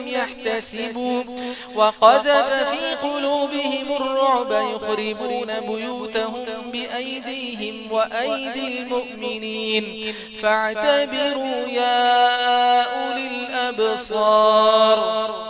لم يحتسبوا وقذف في قلوبهم الرعب يخربون بيوتهم بأيديهم وأيدي المؤمنين. فاعتبروا يا أولي الأبصار.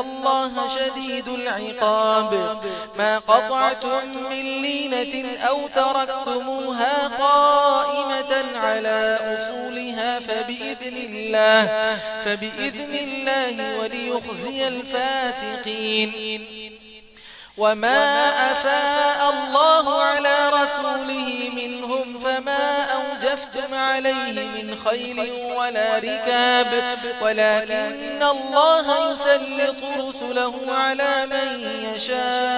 الله شديد العقاب. ما قطعتم من لينة أو تركتموها قائمة على أصولها فبإذن الله, فبإذن الله وليخزي الفاسقين. وما أفاء الله على رسوله منهم فما أشتم عليه من خيل ولا ركاب ولكن الله يسلط رسله على من يشاء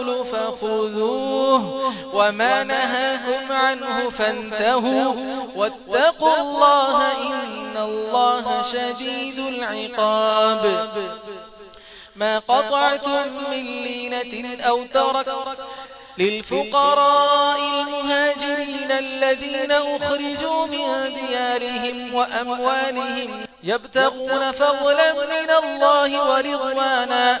الرسول فخذوه وما نهاكم عنه فانتهوا واتقوا الله إن الله شديد العقاب ما قطعتم من لينة أو تركت للفقراء المهاجرين الذين أخرجوا من ديارهم وأموالهم يبتغون فضلا من الله ورضوانا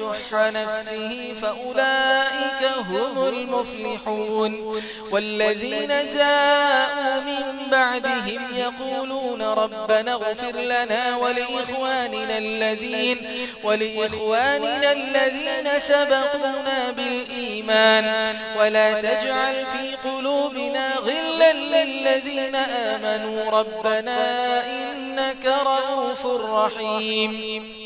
وشح نفسه فأولئك هم المفلحون. والذين جاءوا من بعدهم يقولون ربنا اغفر لنا ولإخواننا الذين, ولإخواننا الذين سبقونا بالإيمان. ولا تجعل في قلوبنا غلا للذين آمنوا. ربنا إنك رؤوف رحيم.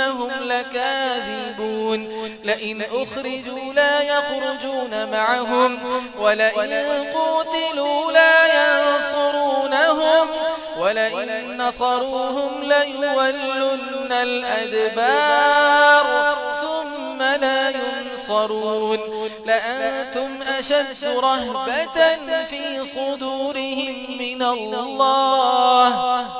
إنهم لكاذبون. لئن أخرجوا لا يخرجون معهم ولئن قتلوا لا ينصرونهم ولئن نصروهم ليولن الأدبار. ثم لا ينصرون. لأنتم أشد رهبة في صدورهم من الله.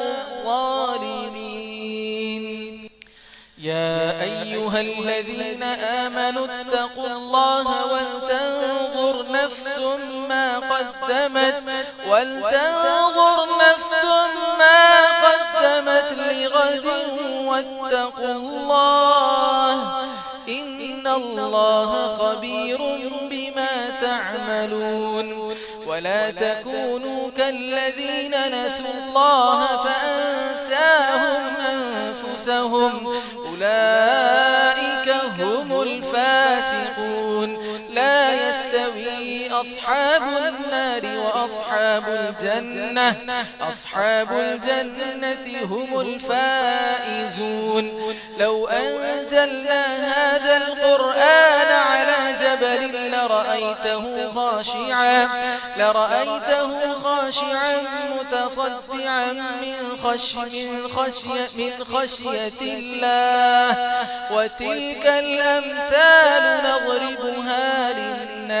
يا أيها الذين آمنوا اتقوا الله ولتنظر نفس ما قدمت ولتنظر نفس ما قدمت لغد واتقوا الله إن الله خبير بما تعملون ولا تكونوا كالذين نسوا الله فأنساهم أنفسهم أولئك يستوي أصحاب النار وأصحاب الجنة. أصحاب الجنة هم الفائزون. لو أنزلنا هذا القرآن على جبل لرأيته خاشعا لرأيته خاشعا متصدعا من خشية من خشية من خشية الله. وتلك الأمثال نضربها للناس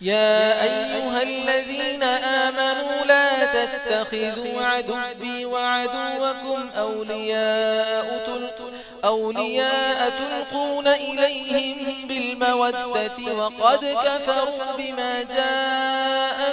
يا أيها الذين آمنوا لا تتخذوا عدوي وعدوكم أولياء تلقون أولياء تلقون إليهم بالمودة وقد كفروا بما جاءوا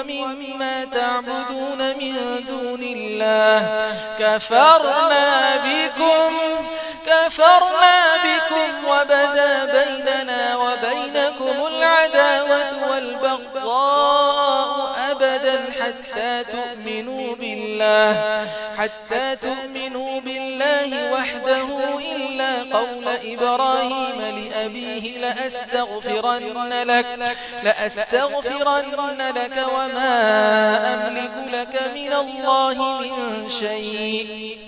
ومما تعبدون من دون الله. كفرنا بكم كفرنا بكم وبدا بيننا وبينكم العداوة والبغضاء أبدا حتى تؤمنوا بالله حتى تؤمنوا بالله وحده قول إبراهيم لأبيه لأستغفرن لك, لأستغفرن لك وما أملك لك من الله من شيء.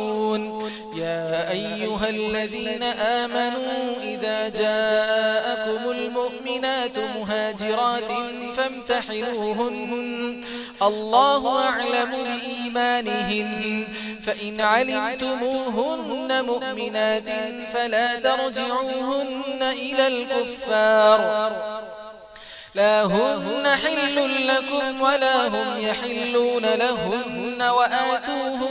يا أيها الذين آمنوا إذا جاءكم المؤمنات مهاجرات فامتحنوهن. الله أعلم بإيمانهن. فإن علمتموهن مؤمنات فلا ترجعوهن إلى الكفار. لا هن حل لكم ولا هم يحلون لهن وآتوهن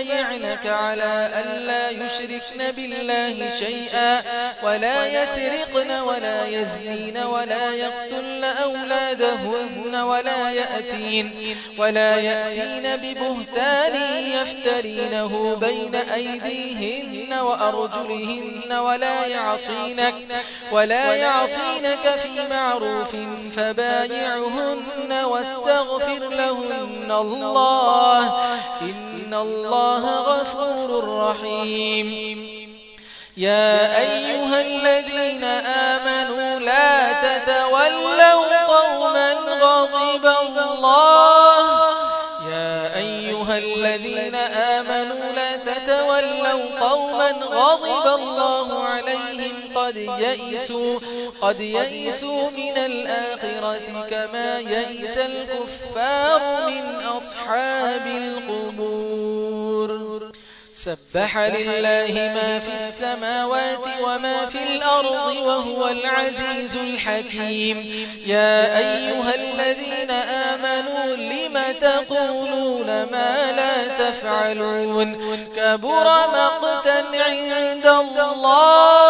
يبايعنك على ألا يشركن بالله شيئا ولا يسرقن ولا يزنين ولا يقتلن أولادهن ولا يأتين ولا يأتين ببهتان يفترينه بين أيديهن وأرجلهن ولا يعصينك ولا يعصينك في معروف فبايعهن واستغفر لهن الله إن إن الله غفور رحيم. يا أيها الذين آمنوا لا تتولوا قوما غضب الله. يا أيها الذين آمنوا لا تتولوا قوما غضب الله عليهم قد يئسوا قد يئسوا من الآخرة كما يئس الكفار من أصحاب القبور. سبح لله ما في السماوات وما في الأرض وهو العزيز الحكيم. يا أيها الذين آمنوا لم تقولون ما لا تفعلون؟ كبر مقتا عند الله.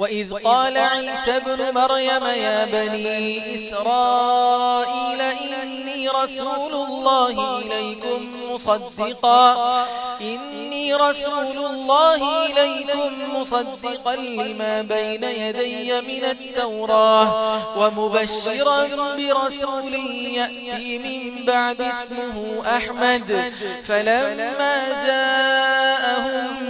وإذ قال عيسى بن مريم يا بني إسرائيل إني رسول الله إليكم مصدقا إني رسول الله إليكم مصدقا لما بين يدي من التوراة ومبشرا برسول يأتي من بعد اسمه أحمد فلما جاءهم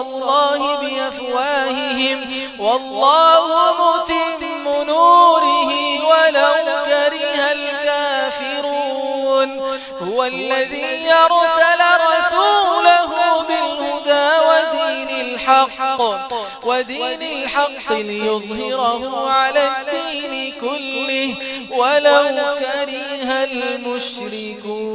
الله بأفواههم والله متم نوره ولو كره الكافرون. هو الذي يرسل رسوله بالهدى ودين الحق ودين الحق ليظهره على الدين كله ولو كره المشركون.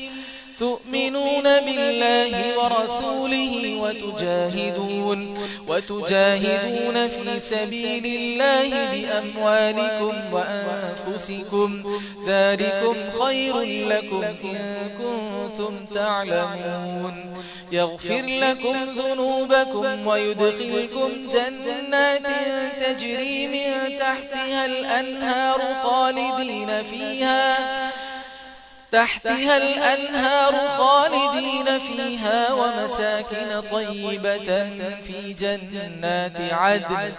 تؤمنون بالله ورسوله وتجاهدون وتجاهدون في سبيل الله بأموالكم وأنفسكم. ذلكم خير لكم إن كنتم تعلمون. يغفر لكم ذنوبكم ويدخلكم جنات تجري من تحتها الأنهار خالدين فيها. تحتها الأنهار خالدين فيها ومساكن طيبة في جنات عدن.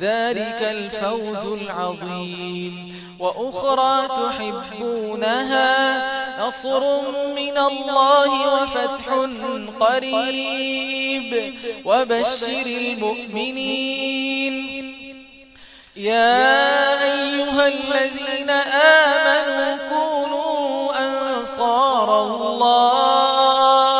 ذلك الفوز العظيم. وأخرى تحبونها نصر من الله وفتح قريب. وبشر المؤمنين. يا أيها الذين آمنوا نار الله.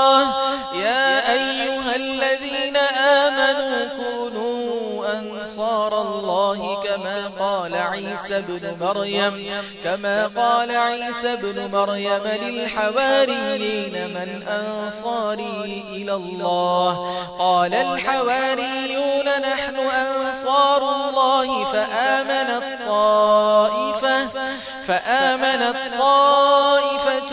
يا أيها الذين آمنوا كونوا أنصار الله كما قال عيسى بن مريم. كما قال عيسى بن مريم للحواريين من أنصاري إلى الله. قال الحواريون نحن أنصار الله فآمن الطائفة فآمن الطائفة